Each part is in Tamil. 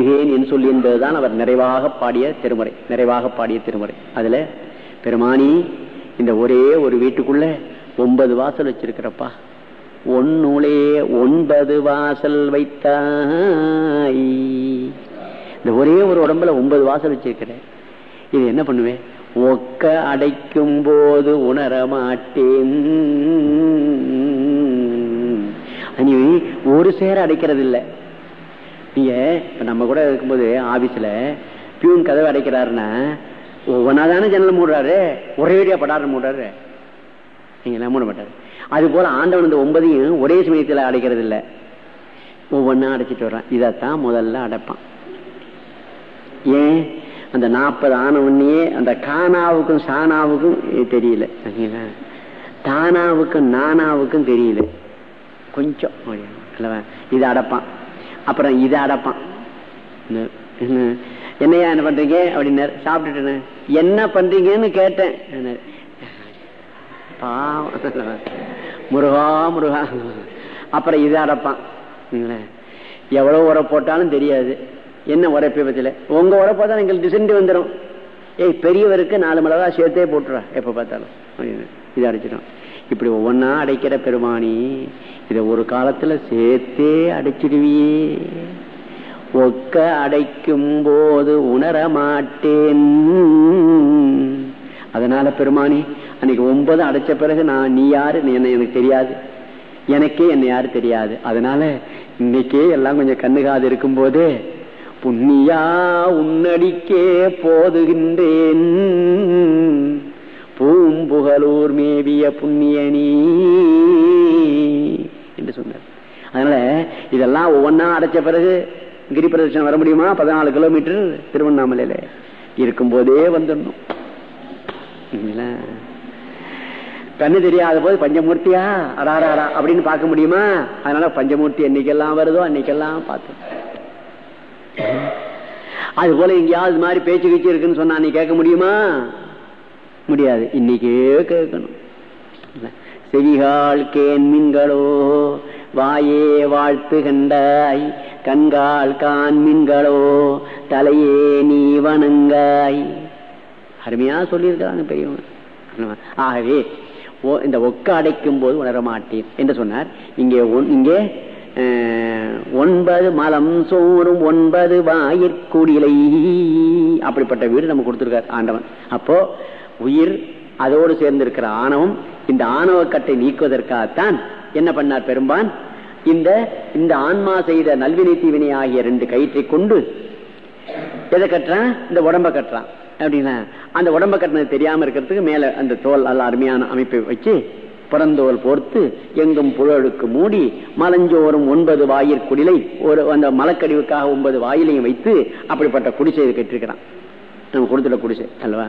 எண்ணுகேன் என் சொல்லி என்பதுதான் அவர் நிறைவாக பாடிய திருமுறை நிறைவாக பாடிய திருமுறை. அதுல பெருமானி இந்த ஒரே ஒரு வீட்டுக்குள்ள ஒன்பது வாசல் வச்சிருக்கிறப்பா. ஒன்னுளே ஒன்பது வாசல் வைத்தாய். இந்த ஒரே ஒரு உடம்புல ஒன்பது வாசல் வச்சிருக்கிற. இது என்ன பண்ணுவேன் ஒக்க அடைக்கும் போது உணர மாட்டேன். நீ ஒரு சேர அடைக்கிறது இல்லை நீங்க இப்ப நம்ம கூட இருக்கும்போது ஆபீஸ்ல பியூன் கதவை அடைக்கிறாருன்னா ஒவ்வொன்னா தானே ஜன்னல் மூடுறாரு ஒரே வழியா படாரம் மூடுறாரு. நீங்க மூட மாட்டாரு. அது போல ஆண்டவன் இந்த ஒன்பதையும் ஒரே சமயத்துல அடைக்கிறது இல்ல ஒவ்வொன்னா அடைச்சிட்டு வர்றான். இதைத்தான் முதல்ல அடைப்பான். ஏன்? அந்த நாற்பது உடனேயே அந்த கானாவுக்கும் சானாவுக்கும் தெரியல. தானாவுக்கும் நானாவுக்கும் தெரியல. கொஞ்சம் அல்லவா இது அடைப்பான். அப்புறம் இதை அடைப்பான். என்னையா என்ன பண்றீங்க? அப்படின்னாரு. சாப்பிட்டுட்டு என்ன பண்றீங்கன்னு கேட்டேன். பாவம். முருகா முருகா. அப்புறம் இதை அடைப்பான். எவ்வளவு உரை போட்டாலும் தெரியாது. என்ன உரைப்பை பத்தில உங்க உரை தான் எங்களுக்கு டிசென்ட் வந்துடும் ஏய் பெரியவருக்கு நாலு மிளகா சேர்த்தே போட்டுறா. எப்ப பார்த்தாலும். அப்படின்னு இதை அடைச்சிடும் இப்படி ஒவ்வொன்னா அடைக்கிற பெருமானி இதை ஒரு காலத்துல சேர்த்தே அடைச்சிடுவியே. ஒக்க அடைக்கும் போது உணர மாட்டேன். அதனால பெருமானி அன்னைக்கு ஒன்பது அடைச்ச பிறகு நான் நீ யாரு? என்ன எனக்கு தெரியாது. எனக்கே என்ன யாரு தெரியாது. அதனால இன்னைக்கே எல்லாம் கொஞ்சம் கண்ணுகாது இருக்கும் போது புண்ணியா உன்னடிக்கே போதுகின்றேன். பூம்புகலூர் மேவிய புண்ணியனி என்று சொன்னார். அதனால இதெல்லாம் ஒவ்வொன்னா அடைச்ச பிறகு கிரி பிரதட்சணம் வர முடியுமா? பதினாலு கிலோமீட்டர் திருவண்ணாமலையில இருக்கும் போதே வந்துடணும் கண்ணு தெரியாத போது பஞ்சமூர்த்தியா? அடாரா அப்படின்னு பார்க்க முடியுமா? அதனால பஞ்சமூர்த்தி என்னைக்கெல்லாம் வருதோ அன்னைக்கெல்லாம் பார்த்து. அது போல எங்கேயாவது மாதிரி பேச்சு கீச்சு இருக்குன்னு சொன்னா நீ கேட்க முடியுமா? முடியாது. இன்னைக்கே கேட்கணும். செவிகால் கேன்மீன்களோ வாயே வாழ்த்து கண்டாய் கண்கால் கான்மீன்களோ தலையே நீ வணங்காய். அருமையா சொல்லியிருக்கிறாங்க பெரியவங்க. ஆகவே இந்த ஒக்க அடைக்கும் போது உணர மாட்டேன். என்று சொன்னார். இங்கே இங்கே ஒன்பது மலம் சோறும் ஒன்பது வாயிற்குடிலை. அப்படிப்பட்ட வீடு நம்ம கொடுத்துருக்கார் ஆண்டவன். அப்போ உயிர் அதோடு சேர்ந்திருக்கிற ஆணவம் இந்த ஆணவக்கட்டை நீக்குவதற்காகத்தான் என்ன பண்ணார் பெரும்பான்? இந்த இந்த ஆன்மா செய்த நல்வினை தீவினை ஆகிய ரெண்டு கயிற்றை கொண்டு எதை கட்டுறான்? இந்த உடம்ப கட்டுறான். அப்படின்னா அந்த உடம்ப கட்டினது தெரியாம இருக்கிறதுக்கு மேல அந்த தோல் நல்ல அருமையான அமைப்பை வச்சு புறந்தோல் போர்த்து எங்கும் புழலுக்கு மூடி மலஞ்சோறும் ஒன்பது வாயிற் குடிலை ஒரு அந்த மலக்கடிவுக்காக ஒன்பது வாயிலையும் வைத்து அப்படிப்பட்ட குடிசை கட்டிருக்கிறான். நம்ம கொடுத்துட்ட குடிசை அல்லவா?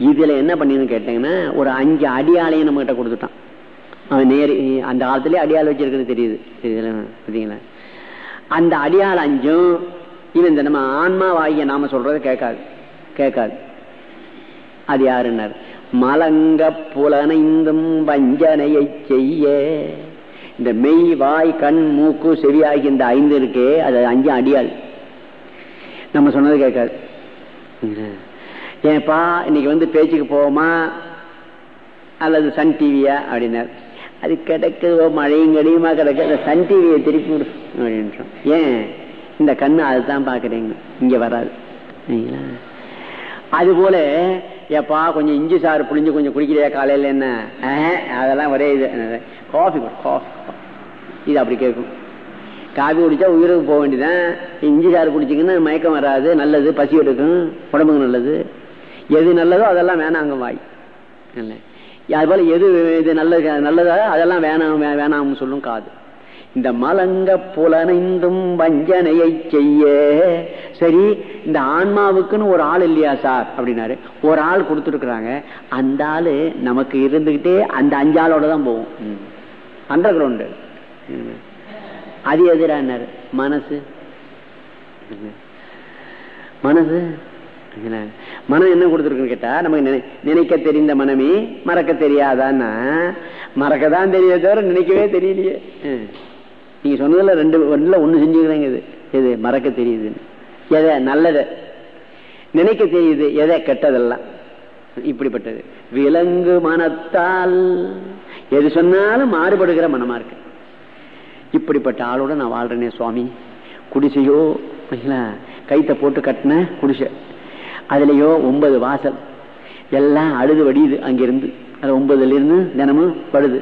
இதுல என்ன பண்ணின்னு கேட்டீங்கன்னா ஒரு அஞ்சு அடியாலையும் நம்ம கிட்ட கொடுத்துட்டான். அவன் நேரு அந்த காலத்திலேயே அடியால் வச்சிருக்கிறது தெரியுது. தெரியுங்களா அந்த அடியால் அஞ்சும் இவன் இந்த நம்ம ஆன்மாவாகிய நாம சொல்றதை கேட்காது. கேட்காது. அது யாருன்னார்? மலங்க புலனைந்தும் வஞ்சனையை செய்ய. இந்த மெய் வாய் கண் மூக்கு செவியாகி இந்த ஐந்து இருக்கே அது அஞ்சு அடியாள். நம்ம சொன்னது கேட்காது. ஏப்பா இன்னைக்கு வந்து பேச்சுக்கு போவோமா? அல்லது சன் டிவியா? அப்படின்னார். அது கிடக்குதோ மழையும் கடியுமா கிடக்கு அந்த சன் டிவியை திருப்பி விடு அப்படின்றோம் ஏன்? இந்த கண்ணு அதுதான் பாக்குறீங்க இங்க வராது. அது போல ஏப்பா கொஞ்சம் இஞ்சி சாறு புளிஞ்சு கொஞ்சம் குடிக்கிறியா காலையில என்ன? அதெல்லாம் ஒரே இது. காஃபி காஃபி இது அப்படி கேட்கும். காஃபி குடிச்சா உயிருக்கு போக வேண்டியதான் இஞ்சி சாறு குடிச்சிங்கன்னா மயக்கம் வராது நல்லது பசி எடுக்கும். உடம்புக்கு நல்லது. எது நல்லதோ அதெல்லாம் வேணாங்க வாய் அதுபோல எது இது நல்லது நல்லதா? அதெல்லாம் வேணாம் வேணாம்னு சொல்லும் காது. இந்த மலங்க புலனைந்தும் வஞ்சனையை செய்ய. சரி இந்த ஆன்மாவுக்குன்னு ஒரு ஆள் இல்லையா சார்? அப்படின்னாரு. ஒரு ஆள் கொடுத்துருக்குறாங்க. அந்த ஆள் நமக்கு இருந்துகிட்டே அந்த அஞ்சாளோட தான் போகும். அண்டர் கிரவுண்டு அது எதிரானாரு மனசு. மனசு? மனம் என்ன கொடுத்துருக்குன்னு கேட்டா நமக்கு நினைக்க தெரிந்த மனமே மறக்க தெரியாதான்னா மறக்கதான் தெரிய தவிர நினைக்கவே தெரியலையே. நீங்க சொன்னதுல ரெண்டு ரெண்டுல ஒண்ணு செஞ்சுக்கிறேங்க இது. எது? மறக்க தெரியுதுன்னு. எதை? நல்லத. நினைக்க தெரியுது எதை? கெட்டதெல்லாம். இப்படிப்பட்டது. விலங்கு மனத்தால் எது சொன்னாலும் மாறுபடுகிற மனமா இருக்கு. இப்படிப்பட்ட ஆளோட நான் வாழ்றேனே சுவாமி. குடிசையோ கைத்த போட்டு கட்டின குடிசை. அதுலயோ ஒன்பது வாசல். எல்லாம் அழுது வடியுது அங்கிருந்து. அது ஒன்பதுல இருந்து தினமும் படுது.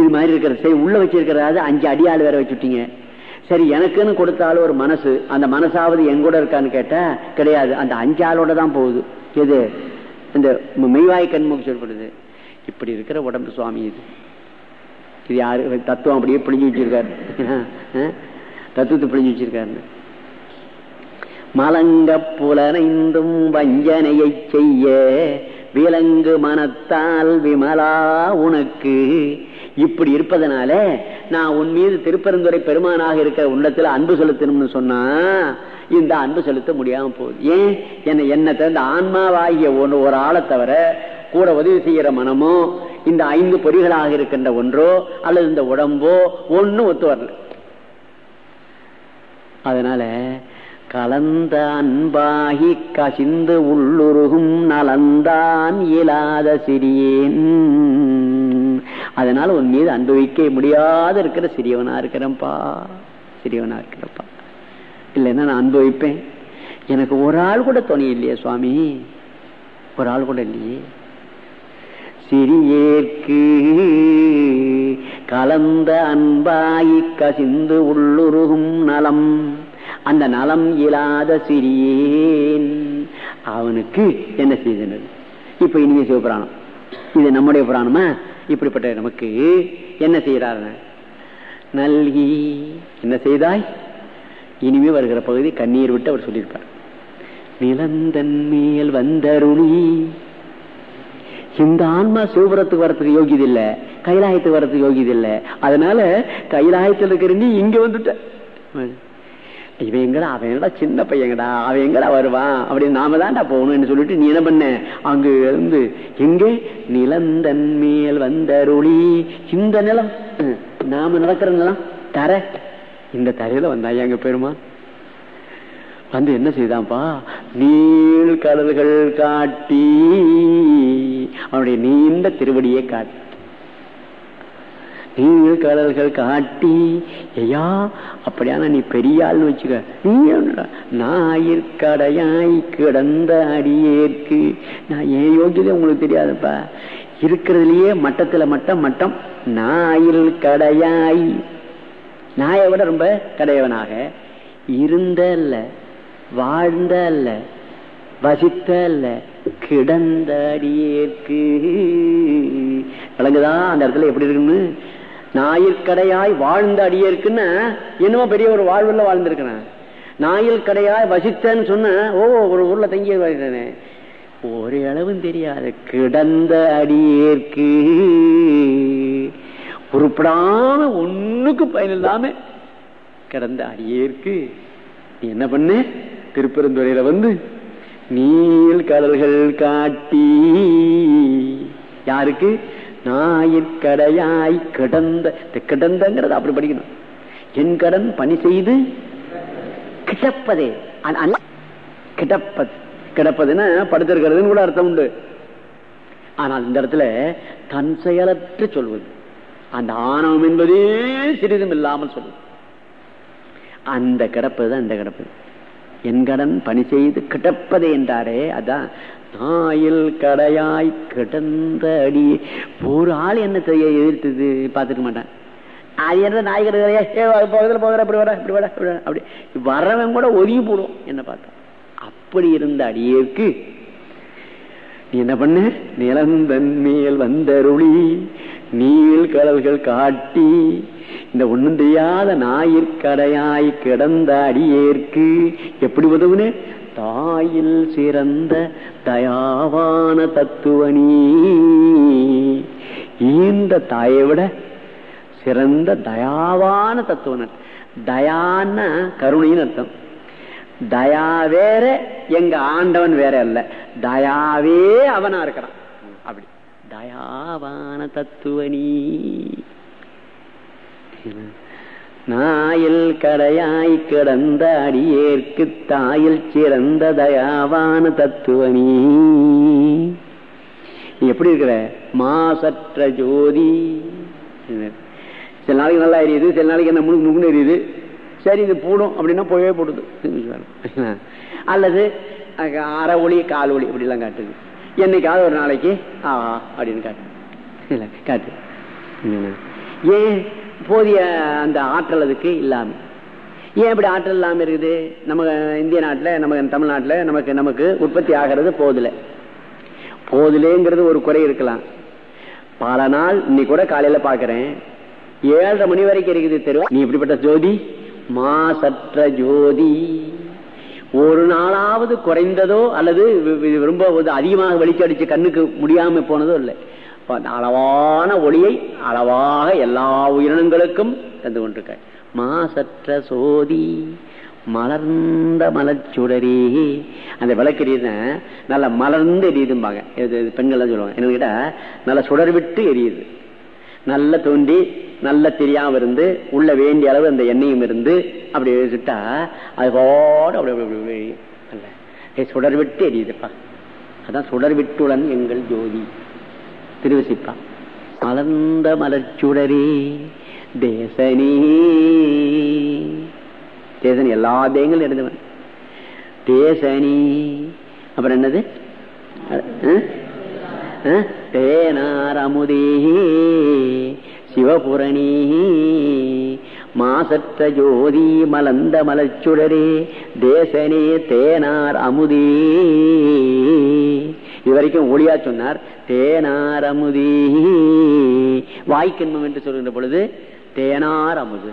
இது மாதிரி இருக்கிற சரி உள்ள வச்சிருக்கிறாது அஞ்சு அடியாள் வேற வச்சுட்டீங்க. சரி எனக்குன்னு கொடுத்தாலும் ஒரு மனசு அந்த மனசாவது எங்கூட இருக்கான்னு கேட்டா கிடையாது. அந்த அஞ்சு ஆளோட தான் போகுது. எது? இந்த மெய்வாய் கண்முக சொல்லப்படுது. இப்படி இருக்கிற உடம்பு சுவாமி இது. இது யாரு? தத்துவம் அப்படியே பிழிஞ்சு வச்சிருக்காரு. தத்துவத்தை பிழிஞ்சு வச்சிருக்காருன்னு. மலங்கப் புலனைந்தும் வஞ்சனையை செய்ய விலங்கு மனத்தால் விமலா உனக்கு. இப்படி இருப்பதனால நான் உன் மீது திருப்பரந்துரை பெருமானாக இருக்கிற உள்ளத்துல அன்பு செலுத்தணும்னு சொன்னா இந்த அன்பு செலுத்த முடியாம போகுது. ஏன்? என்ன என்ன தவிர ஆன்மாவாகிய ஒன்று ஒரு ஆளை தவிர கூட உதவி செய்யற மனமோ இந்த ஐந்து பொறிகளாக இருக்கின்ற ஒன்றோ அல்லது இந்த உடம்போ ஒன்னும் ஒத்து வரல. அதனால கலந்த அன்பாகி கசிந்து உள்ளுருகும் நலந்தான் இயலாத சிறியேன். அதனால உன் மீது அன்பு வைக்க முடியாத இருக்கிற சிறியவனா இருக்கிறப்பா சிறியவனா இருக்கிறப்பா இல்லைன்னா நான் அனுபவிப்பேன் எனக்கு ஒரு ஆள் கூட துணை இல்லையே சுவாமி. ஒரு ஆள் கூட இல்லையே. சிறியேற்கு கலந்த அன்பாயி கசிந்து உள்ளுருகும் நலம். அந்த நலம் இல்லாத சிறியேன். அவனுக்கு என்ன செய்தனர்? இப்ப இனிமே சிவபுராணம் இது நம்முடைய புராணமா? இப்படிப்பட்ட நமக்கு என்ன செய்யறாரு நல்கி என்ன செய்தாய்? இனிமே வருகிற பகுதி கண்ணீர் விட்டு அவர் சொல்லியிருப்பார் நிலந்தன் மேல் வந்தருளி. இந்த ஆன்மா சிவபுரத்துக்கு வரத்துக்கு யோகியது இல்ல கைலாயத்துக்கு வரத்துக்கு யோகியது இல்ல அதனால கைலாயத்தில் இருக்கிற நீ இங்க வந்துட்ட. இவன் எங்கடா சின்ன பையங்கடா அவன் எங்கடா வருவான்? அப்படின்னு நாம தான்டா போகணும்னு சொல்லிட்டு நீ என்ன பண்ண? அங்கு இருந்து எங்கே? நிலந்தன் மேல் வந்தருளி இந்த நிலம் நாம நடக்கிற நிலம் தர. இந்த தரையில வந்தாயா எங்க பெருமா வந்து என்ன செய்தான்ப்பா நீள் கடல்கள் காட்டி அவனுடைய நீண்ட திருவடியை காட்டி நீள் கடல்கள் காட்டி ஐயா அப்படியான நீ பெரியாள்னு வச்சுக்க. நீ ஞாயிற்கடையாய் கிடந்த அடியேற்கு. நான் ஏன் யோகியதே உங்களுக்கு தெரியாதுப்பா. இருக்கிறதுலயே மட்டத்துல மட்டம் மட்டம் நாயில் கடையாய். நாயை விட ரொம்ப கடையவனாக. இருந்த அல்ல வாழ்ந்த அல்ல வசித்த அல்ல கிடந்த அடியேற்கு. விளங்குதா? அந்த இடத்துல எப்படி இருக்குன்னு ஞாயிற்கடையாய் வாழ்ந்த அடியேற்குன்னு என்னமோ பெரிய ஒரு வாழ்வுல வாழ்ந்திருக்கிறேன். நாயில் கடையாய் வசித்தேன்னு சொன்ன ஓ ஒரு ஊர்ல தங்கி வாழ்கிறேன் ஒரு அளவும் தெரியாது. கிடந்த அடியேற்கு. உருப்படாம ஒண்ணுக்கு பயனில்லாம கிடந்த அடியேற்கு. நீ என்ன பண்ணு? திருப்பெருந்துறையில வந்து நீல் கடல்கள் காட்டி யாருக்கு? ஞாயிற்கடையாய் கிடந்த கிடந்தங்கிறத அப்படி படிக்கணும். என் கடன் பணி செய்து கிடப்பதே. கிடப்பது. கிடப்பதுன்னா படுத்திருக்கிறதுன்னு கூட அர்த்தம் உண்டு. ஆனால் இந்த இடத்துல தன் செயலற்று சொல்வது. அந்த ஆணவம் என்பதே சிறிதும் இல்லாமல் சொல்வது. அந்த கிடப்பது தான் இந்த கிடப்பது என் கடன் பணி செய்து கிடப்பதே என்றாரே அதான் நாயில் கடையாய் கிடந்த அடி ஒரு ஆள் என்ன செய்ய எதிர்த்தது? பார்த்துக்க மாட்டான். அது என்ன நாய் போகிறதுல போகிற அப்படி வர இப்படி வர அப்படி. வரவன் கூட ஒதுங்கி போடும் என்ன பார்த்தா. அப்படி இருந்த அடியேற்கு நீ என்ன பண்ண? நிலந்தன் மேல் வந்தருளி நீள் கடல்கள் காட்டி இந்த ஒண்ணும் தெரியாத ஞாயிற்கடையாய் கிடந்த அடியேற்கு எப்படி உதவுன்னு தாயில் சிறந்த தயாவான தத்துவனி. இந்த தாயை விட சிறந்த தயாவான தத்துவனர் தயான கருணைன்னு அர்த்தம். தயா வேற எங்க ஆண்டவன் வேற அல்ல. தயாவே அவனா இருக்கிறான். அப்படி. தயாவான தத்துவனி. நாயில் கடையாய் கிடந்த அடியேற்கு தாயில் சிறந்த தயாவான தத்துவனி எப்படி இருக்கிற? மாசற்ற ஜோதி. சில நாளைக்கு நல்லா எரியுது சில நாளைக்கு என்ன முழு முழுக்க எரியுது. சரி இது போடும் அப்படின்னா போயவே போடுது. அல்லது அரை ஒளி கால் ஒளி இப்படிலாம் காட்டுது. என்னைக்காவது ஒரு நாளைக்கு ஆஹா அப்படின்னு காட்டு காட்டு. ஏன்? போதிய அந்த ஆற்றல் அதுக்கு இல்லாம. ஏன் இப்படி ஆற்றல் இல்லாம இருக்குது? நம்ம இந்திய நாட்டில் நம்ம தமிழ்நாட்டில் நமக்கு நமக்கு உற்பத்தி ஆகிறது போதில்லை போதிலேங்கிறது ஒரு குறை இருக்கலாம். பல நாள் இன்னைக்கு கூட காலையில பாக்குறேன் ஏழரை மணி வரைக்கும் இருக்குது தெருவா? நீ இப்படிப்பட்ட ஜோதி? மாசற்ற ஜோதி. ஒரு நாளாவது குறைந்ததோ அல்லது ரொம்ப அதிகமாக வெளிச்சடிச்சு கண்ணுக்கு முடியாம போனதோ இல்லை. அளவான ஒளியை அளவாக எல்லா உயிரினங்களுக்கும் தந்து கொண்டிருக்க மாசற்ற சோதி மலர்ந்த மலச்சுடரே அந்த விளக்கு எரியுதுன்னா நல்ல மலர்ந்து எரியுதும்பாங்க. பெண்கள் சொல்லுவாங்க. என்ன கேட்டா நல்ல சுடர் விட்டு எரியுது. நல்ல தோண்டி நல்ல தெரியாம இருந்து உள்ள வேண்டிய அளவு அந்த எண்ணெயும் இருந்து அப்படி வச்சுட்டா அது போட அப்படி அப்படி சுடர் விட்டு எரியுதுப்பா. அதான் சுடர் விட்டுடன் எங்கள் ஜோதி. திருவசிப்பான் மலர்ந்த மலர்ச்சுடரே தேசனே. தேசனி எல்லா தேங்களும் இருந்தவன் தேசனி. அப்புறம் என்னது? தேனார் அமுதே சிவபுரணி. மாசற்ற ஜோதி மலர்ந்த மலச்சுடரே தேசனே தேனார் அமுதே. இதுவரைக்கும் ஒளியா சொன்னார் தேனார் அமுதி வாய்க்கின்மம் என்று சொல்கின்ற பொழுது தேனார் அமுது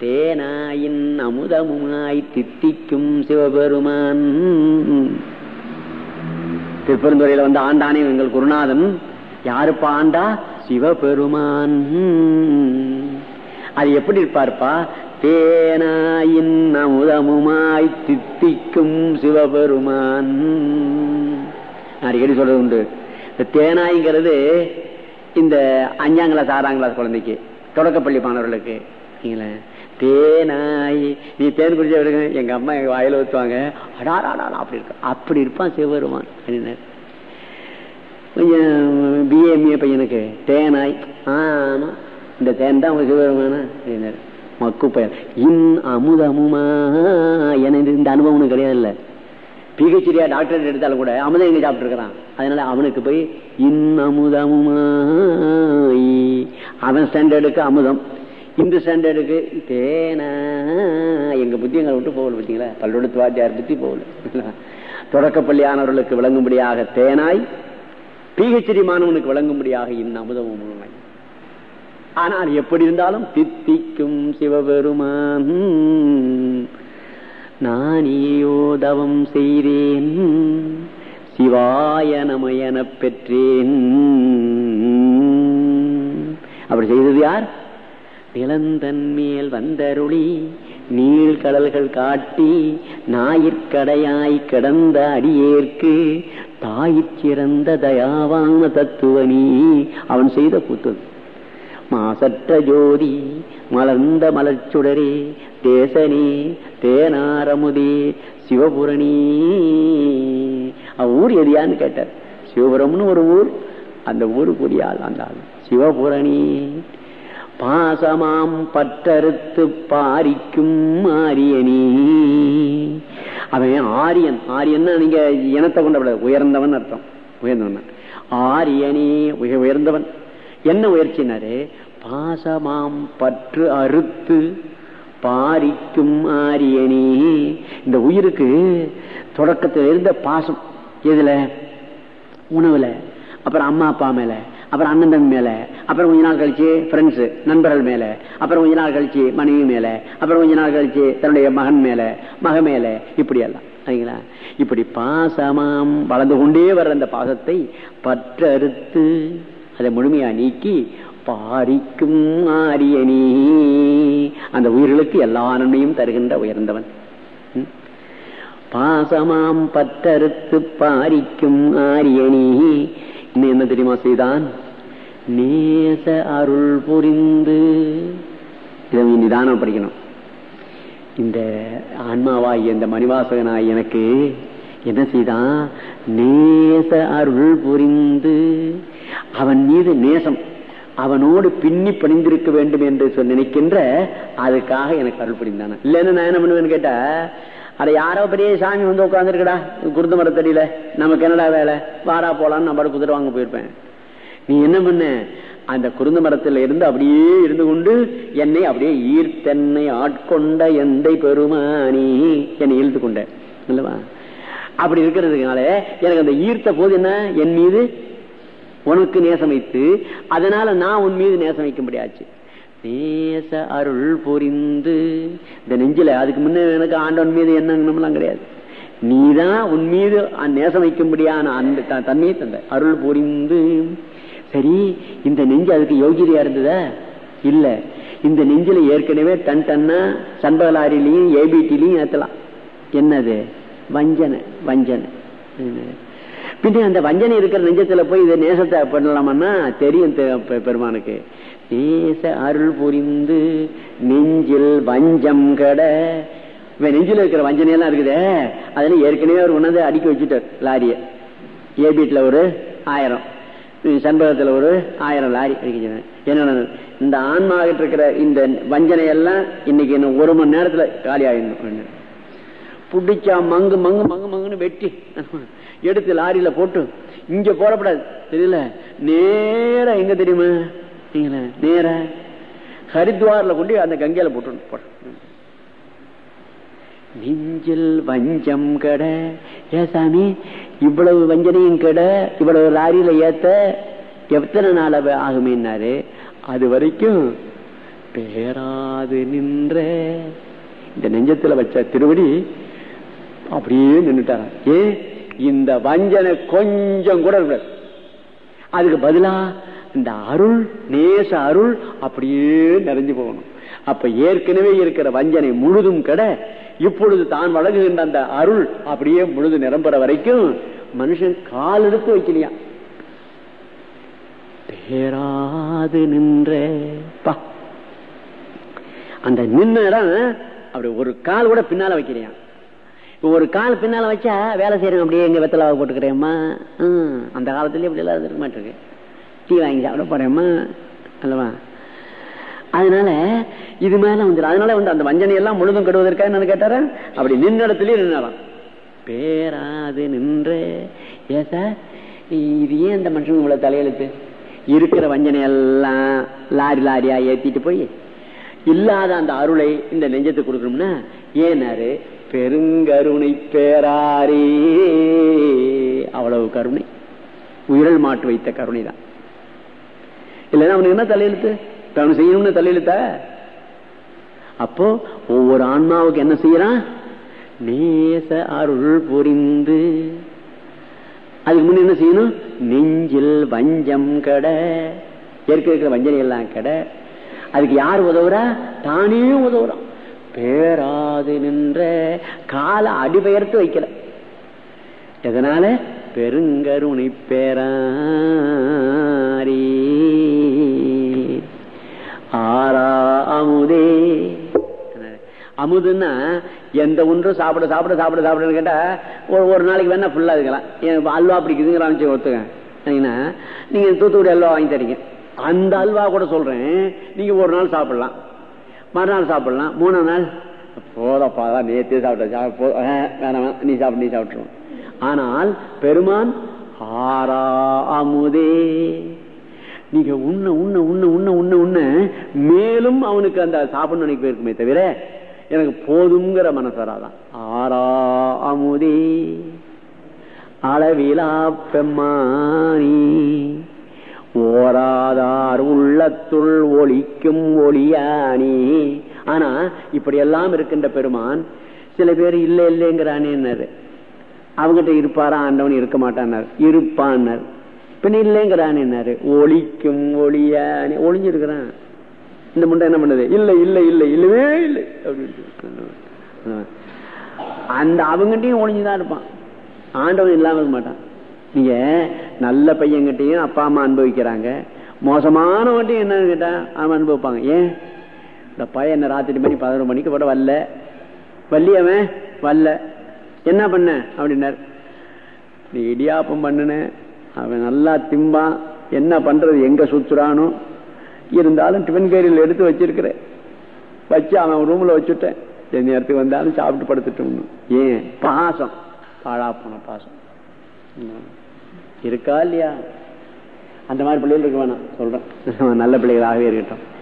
தேனாயின் அமுதமுமாய் தித்திக்கும் சிவபெருமான். திருப்பெருந்துறையில வந்து ஆண்டானே எங்கள் குருநாதன் யாருப்பா ஆண்டா? சிவபெருமான். அது எப்படி இருப்பார்ப்பா? தேனாயின் அமுதமுமாய் தித்திக்கும் சிவபெருமான். அடிக்கடி சொல்றது உண்டு. தேனாய்ங்கிறது இந்த அஞ்சாம் கிளாஸ் ஆறாம் கிளாஸ் குழந்தைக்கு தொடக்கப்பள்ளி மாணவர்களுக்கு. தேனாய் நீ தேன் குடிச்ச விடுங்க எங்க அம்மா எங்க வாயில ஊத்துவாங்க. அடாடா அப்படி இருக்கு. அப்படி இருப்பான் சிவபெருமான் அப்படின்னாரு. கொஞ்சம் பிஏஎம்ஏ பையனுக்கு தேனாய். ஆமா இந்த தேன் தான் உங்க சிவபெருமான அப்படின்னாரு. மக்கு பையன் இன் அமுதமுமா எனக்கு இந்த அனுபவம் கிடையாது இல்ல பிஹெச்டியா டாக்டர் எடுத்தாலும் கூட அமுதம் எங்க சாப்பிட்டுருக்கிறான். அதனால அவனுக்கு போய் இன் அவன் ஸ்டாண்டர்டுக்கு அமுதம். இந்த ஸ்டாண்டர்டுக்கு தேனா. எங்க புத்தி எங்களை விட்டு போகல பார்த்தீங்களா? பல்லொடுத்து வாத்தியார் புத்தி போகல. தொடக்கப்பள்ளியானவர்களுக்கு விளங்கும்படியாக தேனாய் பிஹெச்டி மாணவனுக்கு விளங்கும்படியாக இன் அமுதமும் ஆனால் எப்படி இருந்தாலும் தித்திக்கும் சிவபெருமான் நானியோ தவம் செய்தேன். சிவாய நமயன பெற்றேன். அப்படி செய்தது யார்? நிலந்தன் மேல் வந்தருளி நீள் கடல்கள் காட்டி ஞாயிற்கடையாய் கிடந்த அடியேற்கு தாயிற் சிறந்த தயாவான தத்துவனி. அவன் செய்த கூத்தது மாசற்ற ஜோதி மலர்ந்த மலர்ச்சுடரே தேசனே தேனாரமுதே சிவபுரணி. ஊர் எரியான்னு கேட்டார். சிவபுரம்னு ஒரு ஊர் அந்த ஊருக்குரிய ஆள் அந்த ஆள் சிவபுரணி பாசமாம் பற்றறுத்து பாரிக்கும் ஆரியனி. அவன் ஆரியன். ஆரியன் நீங்க இனத்தை கொண்ட உயர்ந்தவன் அர்த்தம். உயர்ந்தவன். ஆரியனே உயர்ந்தவன். என்ன உயர்ச்சினாரு? பாசமாம் பற்று அறுத்து பாரிக்கும் ஆரியனே. இந்த உயிருக்கு தொடக்கத்தில் இருந்த பாசம் எதுல? உணவுல. அப்புறம் அம்மா அப்பா மேல. அப்புறம் அண்ணன் தம்பி மேல. அப்புறம் கொஞ்ச நாள் கழிச்சு ஃப்ரெண்ட்ஸ் நண்பர்கள் மேல. அப்புறம் கொஞ்ச நாள் கழிச்சு மனைவி மேல. அப்புறம் கொஞ்ச நாள் கழிச்சு தன்னுடைய மகன் மேல. மக மேல. இப்படி எல்லாம் சரிங்களா? இப்படி பாசமாம் வளர்ந்து கொண்டே வர்ற அந்த பாசத்தை பற்றறுத்து அதை முழுமையா நீக்கி பாரிக்கும் ஆரியனி. அந்த உயிர்களுக்கு எல்லா நன்மையும் தருகின்ற உயர்ந்தவன். பாசமாம் பற்றறுத்து பாரிக்கும் ஆரியணி இன்னும் என்ன தெரியுமா செய்தான்? நேச அருள் புரிந்து. இதை நிதானம் படிக்கணும். இந்த ஆன்மாவாய் இந்த மணிவாசகனாய் எனக்கு என்ன செய்தான்? நேச அருள் புரிந்து. அவன் மீது நேசம். அவனோடு பின்னி பணிந்திருக்க வேண்டும் என்று சொல்லி நினைக்கின்ற அதுக்காக எனக்கு அருள் புரிந்தான. இல்லைன்னு நான் என்ன பண்ணுவேன்னு கேட்டா அட யாரோ பெரிய சாமி வந்து உட்காந்துருக்கடா குருந்த மரத்தடியில. நமக்கு என்னடா வேலை? வாரா போலான்னு நம்ம குதிரை வாங்க போயிருப்பேன். நீ என்ன பண்ண? அந்த குருந்த மரத்துல இருந்து அப்படியே இருந்து கொண்டு என்னை அப்படியே ஈர்த்தென்னை ஆட்கொண்ட எந்தை பெருமானி என்னை இழுத்து கொண்ட. இல்லவா அப்படி இருக்கிறதுனால எனக்கு அந்த ஈர்த்த போது என்ன? என் மீது உனக்கு நேசம் வைத்து அதனால நான் உன் மீது நேசம் வைக்க முடியாச்சு நேச அருள் புரிந்து இந்த நெஞ்சில அதுக்கு முன்ன எனக்கு ஆண்டவன் மீது என்னங்கணும்லாம் கிடையாது. நீதான் உன் மீது நேசம் வைக்க வைக்கும்படியான அந்த தன்மையை தந்த. அருள் புரிந்து. சரி இந்த நெஞ்சு அதுக்கு யோகிதையா இருந்ததா? இல்ல. இந்த நெஞ்சில ஏற்கனவே டன் டன்னா சண்பகலாரிலையும் ஏபிடிலையும் ஏத்தலாம். என்னது? வஞ்சனை வஞ்சனை. பின்ன அந்த வஞ்சனை இருக்கிற நெஞ்சத்துல போய் இதை நேசத்தை பண்ணலாமன்னா தெரியும் பெருமானுக்கு. நேச அருள் புரிந்து நெஞ்சில் வஞ்சம் கட. நெஞ்சில் இருக்கிற வஞ்சனையெல்லாம் இருக்குதே. அதுல ஏற்கனவே அவர் உணர்ந்து அடுக்கி வச்சுட்டார் லாரிய. ஏபிட்ல ஒரு ஆயிரம். சண்பகத்துல ஒரு ஆயிரம் லாரி அடிக்க என்ன இந்த ஆன்மாகிட்டு இருக்கிற இந்த வஞ்சனை எல்லாம் இன்னைக்கு இன்னும் ஒரு மணி நேரத்துல காலி ஆயிடணும். புடிச்சா மங்கு மங்கு மங்கு மங்குன்னு வெட்டி. எடுத்து லாரியில போட்டு இங்க போடப்படாது. தெரியல? நேர எங்க தெரியுமா? நேர. ஹரித்வார்ல கொண்டு அந்த கங்கையில போட்டு நெஞ்சில் வஞ்சம் கட. ஏ சாமி இவ்வளவு வஞ்சனையும் கட. இவ்வளவு லாரியில ஏத்த. எத்தனை நாள் ஆகுமேனாரு அது வரைக்கும் பேராது நின்ற. இந்த நெஞ்சத்துல வச்ச திருவடி அப்படியே நின்றுட்டாரா ஏ இந்த வஞ்சனை கொஞ்சம் கூட இருக்காது அதுக்கு பதிலா இந்த அருள் நேச அருள் அப்படியே நிறைஞ்சு போகணும். அப்ப ஏற்கனவே இருக்கிற வஞ்சனை முழுதும் கட இப்பொழுது தான் வழங்குகின்ற அந்த அருள் அப்படியே முழுது நிரம்புற வரைக்கும் மனுஷன் கால் எடுத்து வைக்கலையா? பேராது நின்ற அந்த நின்ன இடம் அப்படி ஒரு கால் கூட பின்னால வைக்கிறியான் ஒரு கால் பின்னால வச்சா வேலை செய்யறோம் அப்படியே எங்க வெத்தலாவை போட்டுக்கிறேம்மா. அந்த காலத்துலயே இப்படி எல்லாம் இருக்க மாட்டிருக்கு. டீ வாங்கி சாப்பிட போறேம்மா. அல்லவா? அதனால இது மேல வந்துடும் அதனால வந்து அந்த வஞ்சனை எல்லாம் முழுதும் கெடுவதற்காக நான் கேட்டார? அப்படி நின்ன இடத்துலயே நின்னாராம் பேராது நின்று ஏ சார் இது ஏன் இந்த மனுஷன் இவ்வளவு தலையெழுத்து? இருக்கிற வஞ்சனை எல்லாம் லாரி லாரியா ஏத்திட்டு போய் இல்லாத அந்த அருளை இந்த நெஞ்சத்துக்கு கொடுக்கணும்னா ஏனாரு பெருங்கருணை பேராரே. அவ்வளவு கருணை. உயிரல் மாட்டு வைத்த கருணை தான் இல்லைன்னா அவனுக்கு என்ன தலையெழுத்து? அவன் செய்யணும்னு தலையெழுத்த? அப்போ ஒவ்வொரு ஆன்மாவுக்கு என்ன செய்யறான்? நேச அருள் புரிந்து. அதுக்கு முன்ன என்ன செய்யணும்? நெஞ்சில் வஞ்சம் கடை. ஏற்க இருக்கிற வஞ்சனை எல்லாம் கடை. அதுக்கு யார் உதவுறா? தானே உதவுறான். பேராது நின்ற கால அடிபெயர்த்து வைக்கல. எதனால பெருங்கருணை பேராரி. ஆரா அமுதே அமுதுன்னா எந்த ஒன்றும் சாப்பிட சாப்பிட சாப்பிட சாப்பிடன்னு கேட்டா ஒரு ஒரு நாளைக்கு வேணா ஃபுல்லா இருக்கலாம். அல்வா பிடிக்குதுங்கிற ஒத்துக்க. நீங்க தூத்துக்குடி அல்வா வாங்கி தரீங்க. அந்த அல்வா கூட சொல்றேன் நீங்க ஒரு நாள் சாப்பிடலாம். மறுநாள் சாப்பிடலாம். மூணாம் நாள்? போதப்பா தான் நேத்தே சாப்பிட்ட வேணாம் நீ சாப்பிட நீ சாப்பிட்டுருவோம். ஆனால் பெருமான் ஆரா அமுதே. நீங்க உண்ண உண்ண உண்ண உண்ண உண்ண உண்ண மேலும் அவனுக்கு அந்த சாப்பிடணும் நினைப்பு இருக்குமே தவிர எனக்கு போதுங்கிற மனசராதான் ஆரா அமுதே. அளவிலா பெம்மானி. ஓராதார் உள்ளத்துள் ஒளிக்கும் ஒளியானி. ஆனா இப்படி எல்லாம் இருக்கின்ற பெருமான் சில பேர் இல்ல இல்லைங்கிறானேன்னாரு அவங்ககிட்ட இருப்பாரா? ஆண்டவன் இருக்க மாட்டானார். இருப்பான்னார் பின் இல்லைங்கிறானேன்னாரு ஒளிக்கும் ஒளியானி. ஒளிஞ்சிருக்கிறான். இந்த முண்டை என்ன பண்ணுது? இல்ல இல்ல இல்ல இல்லவே இல்லை. அப்படின்னு அந்த அவங்ககிட்டயும் ஒளிஞ்சுதான் இருப்பான். ஆண்டவன் இல்லாம இருக்க மாட்டான். நீங்க நல்ல பையன்கிட்டையும் அப்பா அம்மா அனுபவிக்கிறாங்க. மோசமானவன்ட்டையும் என்னன்னு கேட்டா அவன் அனுபவிப்பாங்க. ஏன்? இந்த பையன் என்ன ராத்திரி மணி பதினொரு மணிக்கு கூட வரல. வள்ளியவன் வரல. என்ன பண்ண? அப்படின்னார். நீ இடியாப்பம் பண்ணுன அவன் நல்லா திம்பான். என்ன பண்றது? எங்க சுத்துறானோ? இருந்தாலும் டிஃபன் கேரியில் எடுத்து வச்சிருக்கிற. வச்சு அவன் ரூம்ல வச்சுட்டேன். எந்த நேரத்துக்கு வந்தாலும் சாப்பிட்டு படுத்துட்டோம் ஏன்? பாசம். பாழா போன பாசம். இருக்கா இல்லையா? அந்த மாதிரி பிள்ளைகள் இருக்க வேணாம். சொல்றேன். நல்ல பிள்ளைகளாகவே இருக்கட்டும்.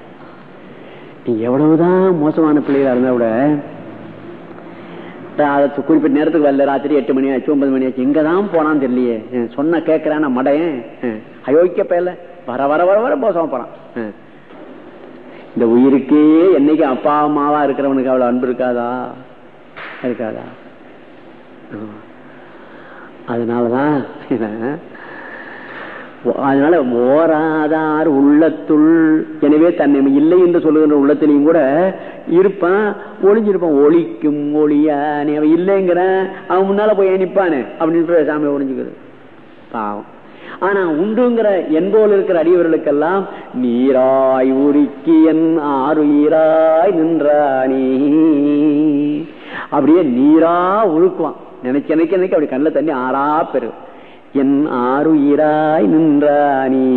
நீ எவ்வளவுதான் மோசமான பிள்ளைகளா இருந்தா கூட அதை குறிப்பிட்ட நேரத்துக்கு வரல. ராத்திரி எட்டு மணி ஆச்சு ஒன்பது மணி ஆச்சு. இங்கதான் போனான்னு தெரியலையே. சொன்ன கேட்கிறான் மடையன்? அயோக்கிய பேல வர வர வர வர மோசமா போறான். இந்த உயிருக்கே என்னைக்கு அப்பா அம்மாவா இருக்கிறவனுக்கு அவ்வளவு அன்பு இருக்காதா? இருக்காதா? அதனாலதான் அதனால ஓராதார் உள்ளத்துள். எனவே தன்னை இல்லை என்று சொல்லுகின்ற உள்ளத்திலையும் கூட இருப்பான் ஒளிஞ்சிருப்பான். ஒளிக்கும் ஒளியானே அவன் இல்லைங்கிறான் அவன் முன்னால போய் நிப்பானே அப்படின்ற சாமி ஒளிஞ்சுக்கிறது பாவம். ஆனா உண்டுங்கிற என்போல் இருக்கிற அடியவர்களுக்கெல்லாம் நீராய் உருக்கி என் ஆறுயிராய் நின்றானே. அப்படியே நீரா உருக்குவான் நினைக்க நினைக்க நினைக்க அப்படி கண்ணில் தண்ணி ஆறா பெரு என் ஆறுயிராய் நின்றானே.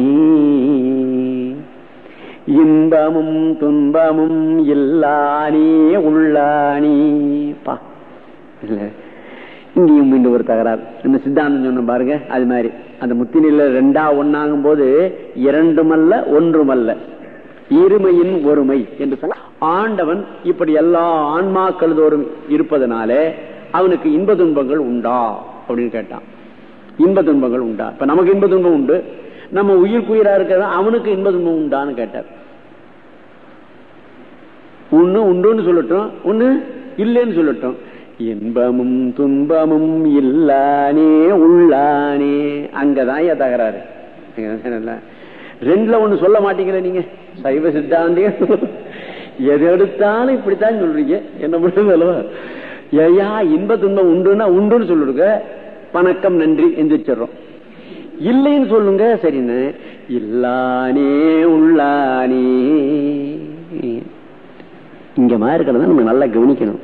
இன்பமும் துன்பமும் இல்லானே உள்ளானே. பா. இல்ல. இங்கேயும் மீண்டும் ஒரு தகராறு. இந்த சித்தாந்தம் சொன்ன பாருங்க அது மாதிரி. அந்த முத்தினில ரெண்டா ஒன்னாகும் போது இரண்டுமல்ல ஒன்றுமல்ல. இருமையின் ஒருமை என்று சொல்ல ஆண்டவன் இப்படி எல்லா ஆன்மாக்கள் தோறும் இருப்பதனால அவனுக்கு இன்ப துன்பங்கள் உண்டா அப்படின்னு கேட்டான். இன்ப துன்பங்கள் உண்டா? இப்ப நமக்கு இன்ப துன்பம் உண்டு. நம்ம உயிர்க்குயிரா இருக்கிறதா? அவனுக்கு இன்ப துன்பம் உண்டான்னு கேட்டார். ஒண்ணு உண்டுன்னு சொல்லட்டும் ஒண்ணு இல்லைன்னு சொல்லட்டும். இன்பமும் துன்பமும் இல்லானே உள்ளானே. அங்கதான் ஏன் தகராறு. ரெண்டுல ஒண்ணு சொல்ல மாட்டீங்களே நீங்க? சைவ சித்தாந்திய எது எடுத்தாலும் இப்படித்தான் சொல்றீங்க. என்ன பண்ணுறது ஏயா இன்ப துன்பம் உண்டுன்னா உண்டுன்னு சொல்லிருக்க வணக்கம் நன்றி எந்திரிச்சிடறோம் இல்லைன்னு சொல்லுங்க சரின்னு. இல்லானே உள்ளானே. இங்க மாதிரி இருக்கிறத நம்ம நல்லா கவனிக்கணும்.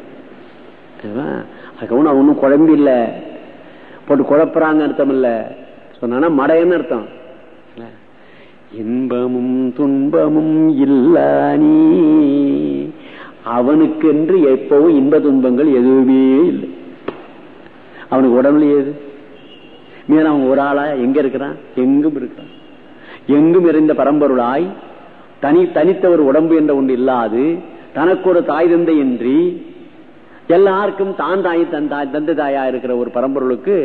கவனம் ஒன்றும் குழம்பு இல்லை. போட்டு குழப்புறாங்க அர்த்தம் இல்லை. சொன்னா மடையன்னு அர்த்தம். இன்பமும் துன்பமும் இல்லானே. அவனுக்கு என்று எப்பவும் இன்ப துன்பங்கள் எதுவுமே இல்லை. அவனுக்கு உடம்புல ஏது? மீன் அவன் ஒரு ஆளா எங்க இருக்கிறான்? எங்கும் இருக்கிறான். எங்கும் இருந்த பரம்பொருளாய் தனி தனித்த ஒரு உடம்பு என்ற ஒன்று இல்லாது தனக்கு ஒரு தாய் தந்தை இன்றி எல்லாருக்கும் தான் தாய் தன் தாய் தந்தை தாயா இருக்கிற ஒரு பரம்பொருளுக்கு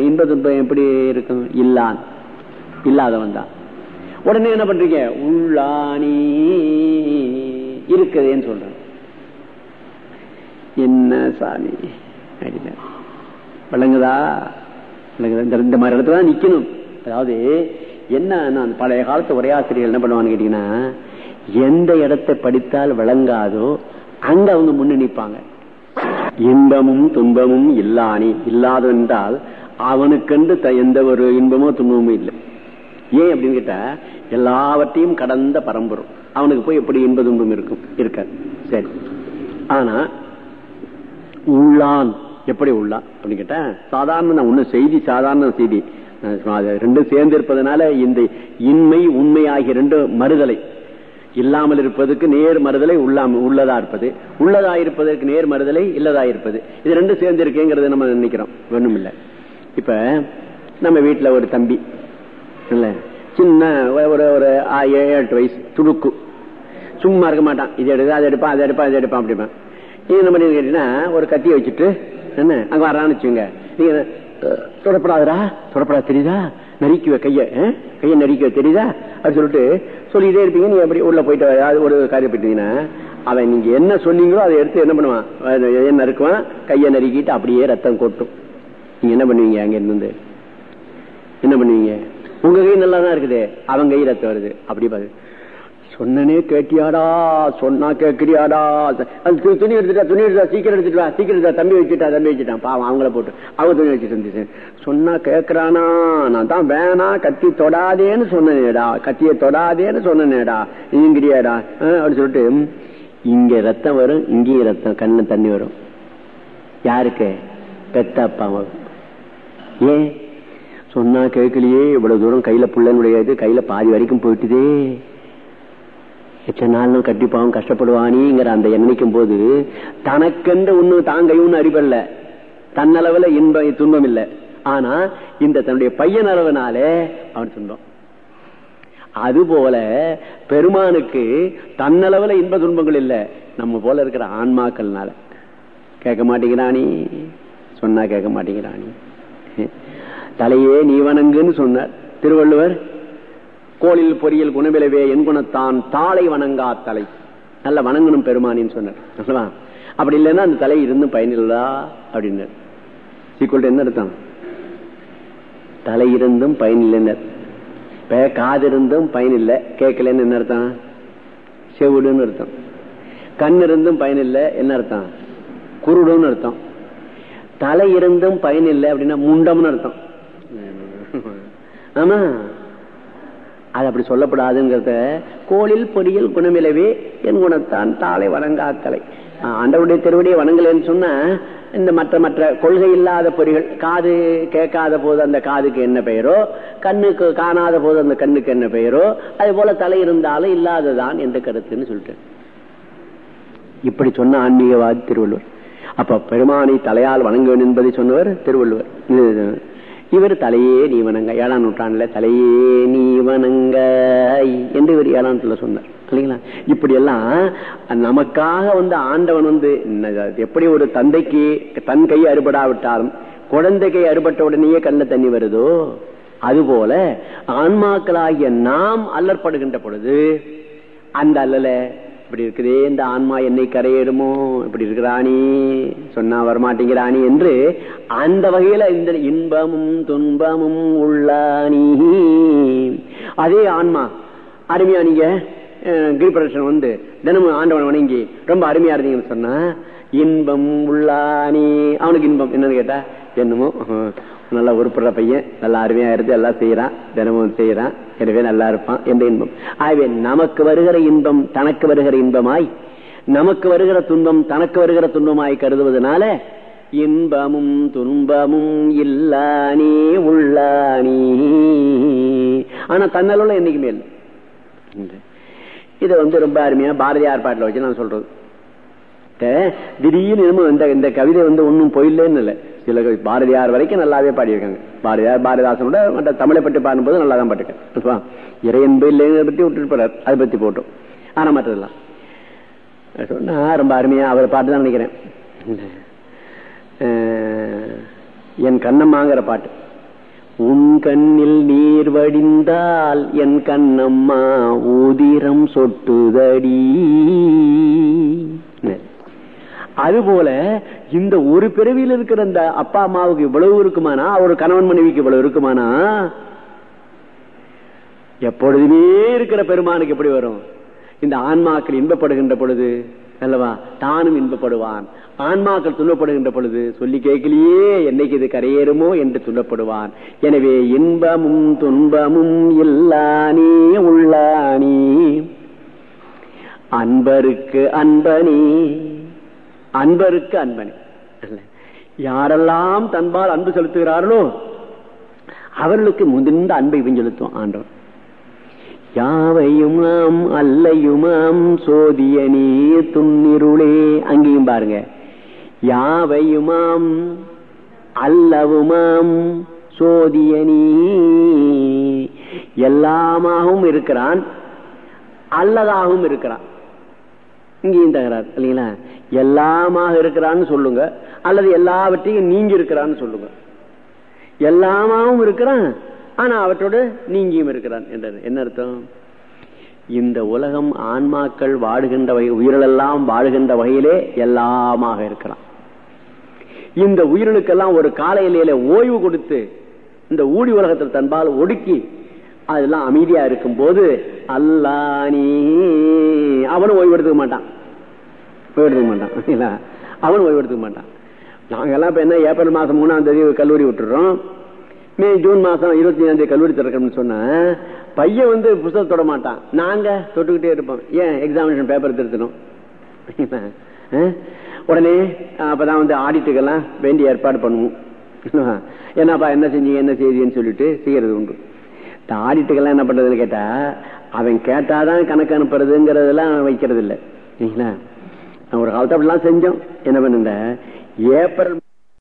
இன்ப துன்பம் எப்படி இருக்கும்? இல்லான். இல்லாதவன் தான். உடனே என்ன பண்றீங்க? உள்ளானி இருக்குதேன்னு சொல்றேன். என்ன சாமி? விளங்குதா? விளங்குதா? இந்த மாதிரி இடத்துல தான் நிக்கணும். அதாவது என்ன நான் பழைய காலத்து உரையாசிரியர் என்ன பண்ணுவான்னு கேட்டீங்கன்னா எந்த இடத்தை படித்தால் விளங்காதோ அங்க அவங்க முன்ன நிற்பாங்க இன்பமும் துன்பமும் இல்லானி இல்லாத என்றால் அவனுக்கென்று எந்த ஒரு இன்பமோ துன்பமும் இல்லை. ஏன் அப்படின்னு கேட்டா எல்லாவற்றையும் கடந்த பரம்பரும் அவனுக்கு போய் எப்படி இன்ப துன்பம் இருக்கும்? இருக்க சரி. ஆனா உள்ளான். எப்படி உள்ளான் அப்படின்னு கேட்டா சாதாரண ஒன்னும் செய்தி சாதாரண செய்தி. ரெண்டும் சேர்ந்து இருப்பதனால இந்த இன்மை உண்மை ஆகிய ரெண்டு மறுதலை. இல்லாமல் இருப்பதற்கு நேர் மறுதலை உள்ளாம உள்ளதா இருப்பது. உள்ளதா இருப்பதற்கு நேர் மறுதலை இல்லதா இருப்பது. இது ரெண்டும் சேர்ந்து இருக்கேங்கிறது நம்ம நினைக்கிறோம். ஒண்ணும் இல்ல இப்ப நம்ம வீட்டுல ஒரு தம்பி. இல்ல. சின்ன ஒரு ஒரு ஏழு எட்டு வயசு துடுக்கு. சும்மா இருக்க மாட்டான். இது எடுத்து அதை எடுப்பான் அதை எடுப்பான் அதை எடுப்பான் அப்படிப்பான் நீங்க என்ன பண்ணி கேட்டீங்கன்னா ஒரு கத்தியை வச்சுட்டு என்ன அங்க வரான்னு வச்சுங்க நீங்க தொடப்படாதரா தொடப்படாது தெரியுதா? நரிக்குவ கைய கைய நரிக்குவ தெரியுதா? அப்படி சொல்லிட்டு சொல்லிட்டே இருப்பீங்க. நீங்க எப்படி உள்ள போயிட்டு ஏதாவது ஒரு காரியம் போயிட்டீங்கன்னா அவன் நீங்க என்ன சொன்னீங்களோ அதை எடுத்து என்ன பண்ணுவான்? என்ன நறுக்குவான்? கையை நறுக்கிட்டு அப்படியே ரத்தம் கொட்டும். நீங்க என்ன பண்ணுவீங்க அங்க இருந்து என்ன பண்ணுவீங்க? உங்க கை நல்லா தான் இருக்குது. அவன் கை ரத்தம் வருது. அப்படி பாரு. சொன்னனே கேட்டியாடா சொன்னா கேட்கிறியாடா. அது துணி எடுத்துட்டா துணி எடுத்தா சீக்கிரம் எடுத்துட்டு வா சீக்கிரம் எடுத்தா தம்பி வச்சுட்டா தம்பி வச்சுட்டான். பாவம் அவங்கள போட்டு. அவங்க துணி வச்சுட்டு இருந்துச்சு சொன்னா கேட்கிறானா? நான் தான் வேணா கத்தி தொடாதேன்னு சொன்னேடா கத்தியை தொடாதேன்னு சொன்னேடா நீங்கிறியாடா? அப்படின்னு சொல்லிட்டு இங்க ரத்தம் வரும் இங்கேயும் ரத்தம் கண்ணு தண்ணி வரும். யாருக்கு? பெத்த அப்பா ஏ ஏன்? சொன்னா கேட்கலையே இவ்வளவு தூரம் கையில புள்ளனுடைய இது கையில பாதி வரைக்கும் போயிட்டுதே. எத்தனை நாள் கட்டிப்பாவும் கஷ்டப்படுவானிங்கிற அந்த எண்ணிக்கும் போது தனக்கென்று ஒண்ணு தாங்கையும் அடிபடல தன்னளவுல இன்பம் துன்பம் இல்லை ஆனா இந்த தன்னுடைய பையன் அளவுனாலே அவன் துன்பம். அதுபோல பெருமானுக்கு தன்னளவுல இன்ப துன்பங்கள் இல்ல. நம்ம போல இருக்கிற ஆன்மாக்கள்னால. கேட்க மாட்டேங்கிறானி. சொன்னா கேட்க மாட்டேங்கிறானி. தலையே நீ வணங்குன்னு சொன்னார். திருவள்ளுவர் கோளில் பொறியியல் குணவிலவே என் குணத்தான் தாளை வணங்கா தலை. நல்ல வணங்கணும் பெருமானின்னு சொன்னார். அப்படி இல்லைன்னா அந்த தலை இருந்தும் பயனில்லா அப்படின்னார். சீக்கிரம் என்ன அர்த்தம்? தலை இருந்தும் பயனில்லைன்னர் இப்ப காது இருந்தும் பயனில்லை. கேட்கலன்னு என்ன அர்த்தம்? செவிடுன்னு அர்த்தம். கண் இருந்தும் பயனில்லை. என்ன அர்த்தம்? குருடுன்னு அர்த்தம். தலை இருந்தும் பயனில்லை அப்படின்னா முண்டம்னு அர்த்தம். ஆமா? அது அப்படி சொல்லப்படாதுங்கிறத கோளில் பொறியியல் குணமிலவே என் குணத்தான் தாளை வணங்காக்கலை. ஆண்டவருடைய திருவடியை வணங்கலைன்னு சொன்னா இந்த மற்ற மற்ற கொள்கை இல்லாத பொறிகள் காது கேட்காத போது அந்த காதுக்கு என்ன பெயரோ கண்ணுக்கு காணாத போது அந்த கண்ணுக்கு என்ன பெயரோ அது போல தலை இருந்தாலும் இல்லாததான் என்ற கருத்துன்னு சொல்லிட்டு இப்படி சொன்ன ஆன்மீகவாதி திருவள்ளுவர். அப்ப பெருமானை தலையால் வணங்க வேண்டும் என்பதை சொன்னவர் திருவள்ளுவர். இவர் தலையே நீவனங்க ஏழாம் நூற்றாண்டுல தலையே நீவனங்க என்று இவர் ஏழாம் நூற்றுல சொன்னார். இல்லைங்களா? இப்படி எல்லாம் நமக்காக வந்து ஆண்டவன் வந்து எப்படி ஒரு தந்தைக்கு தன் கை அறுபடாவிட்டாலும் குழந்தை கை அறுபட்ட உடனேயே கண்ணில் தண்ணி வருதோ? அதுபோல ஆன்மாக்களாகிய நாம் அல்லற்படுகின்ற பொழுது அந்த அல்லல இப்படி இருக்குதே இந்த ஆன்மா என்னை கரையிடுமோ இப்படி இருக்கிறாணி சொன்னா வரமாட்டேங்கிறாணி என்று அந்த வகையில இந்த இன்பமும் துன்பமும் உள்ளானி. அதே ஆன்மா அருமையா நீங்க கிரிபரேஷன் வந்து தினமும் ஆண்டவன் வணங்கி ரொம்ப அருமையா இருந்தீங்கன்னு சொன்னா இன்பம் உள்ளானி. அவனுக்கு இன்பம் என்னன்னு கேட்டா என்னமோ நல்லா உருப்படுற பையன் நல்லா அருமையா இருந்து எல்லாம் செய்யறான் தினமும் செய்யறான் எனவே நல்லா இருப்பான் என்ற இன்பம். ஆகவே நமக்கு வருகிற இன்பம் தனக்கு வருகிற இன்பமாய் நமக்கு வருகிற துன்பம் தனக்கு வருகிற துன்பமாய் கருதுவதனால இன்பமும் துன்பமும் இல்லானே உள்ளானே. ஆனா தன்னலோல என்னைக்குமே இல்லை. இதை வந்து ரொம்ப அருமையா பாரதியார் பாட்டில் வச்சு நான் சொல்றது. திடீர்னு இந்த இந்த கவிதை வந்து ஒன்னும் போயிடலன்னு இல்லை. சில பாரதியார் வரைக்கும் நல்லாவே பாடியிருக்காங்க. பாரதியார் பாரதிதாசனோட மற்ற தமிழை பற்றி பாடும்போது நல்லா தான் பாட்டுக்கேன் இறையன்பு இல்லைங்கிறத பற்றி விட்டுட்டு போறார். அதை பற்றி போட்டோம். ஆனால் மற்றதெல்லாம். சொன்னா ரொம்ப அருமையா அவரை பாட்டு தான் நினைக்கிறேன் என் கண்ணம்மாங்கிற பாட்டு. உன் கண்ணில் நீர் வடிந்தால் என் கண்ணம்மா ஊதிரம் சொட்டுதடி. அதுபோல இந்த ஒரு பிறவியில் இருக்கிற அந்த அப்பா அம்மாவுக்கு இவ்வளவு இருக்குமானா? ஒரு கணவன் மனைவிக்கு இவ்வளவு இருக்குமானா? எப்பொழுதுமே இருக்கிற பெருமானுக்கு எப்படி வரும்? இந்த ஆன்மாக்கள் இன்பப்படுகின்ற பொழுது அல்லவா? தானும் இன்பப்படுவான். ஆன்மாக்கள் துன்பப்படுகின்ற பொழுது சொல்லி கேட்கலையே என்னைக்கு இது கரையேறுமோ என்று துன்பப்படுவான். எனவே இன்பமும் துன்பமும் இல்லானே உள்ளானே. அன்பருக்கு அன்பனே. அன்பருக்கு அன்பனே. யாரெல்லாம் தன்பால் அன்பு செலுத்துகிறார்களோ அவர்களுக்கு முதிர்ந்த அன்பை இவன் செலுத்தும் ஆண்டவன் யாவையுமாம் அல்லையுமாம் சோதியனே துன்னிருளே அங்கேயும் பாருங்க. யாவையுமாம் அல்லவுமாம் சோதியனே எல்லாமாகவும் இருக்கிறான் அல்லதாகவும் இருக்கிறான். இங்கேயும் தகராறு இல்லைங்களா? எல்லாமாக இருக்கிறான்னு சொல்லுங்க. அல்லது எல்லாவற்றையும் நீங்கி இருக்கிறான்னு சொல்லுங்க. எல்லாமாவும் இருக்கிறான் ஆனா அவற்றோடு நீங்கியும் இருக்கிறான் என்றது. என்ன அர்த்தம்? இந்த உலகம் ஆன்மாக்கள் வாடுகின்ற வகை உயிரெல்லாம் வாழுகின்ற வகையிலே எல்லாமாக இருக்கிறான். இந்த உயிர்களுக்கெல்லாம் ஒரு கால ஓய்வு கொடுத்து இந்த ஊடி உலகத்தில் தன்பால் ஒடுக்கி அதெல்லாம் அமைதியா இருக்கும் போது அல்லானி அவனும் ஓய்வு எடுத்துக்க மாட்டான். ஓய்வு எடுத்துக்க மாட்டான் இல்ல அவனும் ஓய்வெடுத்துக்க மாட்டான். நாங்கெல்லாம் இப்ப என்ன ஏப்ரல் மாசம் மூணாம் தேதி கல்லூரி விட்டுறோம் மே ஜூன் மாசம் இருபத்தி அஞ்சாம் தேதி கல்லூரி திறக்கணும்னு சொன்னால் பையன் வந்து புத்தகம் தொட மாட்டான். நாங்க தொட்டுக்கிட்டே இருப்போம். ஏன் எக்ஸாமினேஷன் பேப்பர் திருத்தணும்? உடனே அப்பதான் வந்து ஆடிட்டுக்கெல்லாம் வேண்டிய ஏற்பாடு பண்ணுவோம். என்னப்பா என்ன செஞ்சீங்க என்ன செய்தின்னு சொல்லிட்டு செய்யறது உண்டு. இந்த ஆடிட்டுக்கெல்லாம் என்ன பண்றதுன்னு கேட்டா அவன் கேட்டாதான் கணக்கு அனுப்புறதுங்கிறதெல்லாம் வைக்கிறது இல்லை சரிங்களா ஒரு காலத்தை அப்படிலாம் செஞ்சோம். என்ன பண்ணுங்க? ஏப்ரல்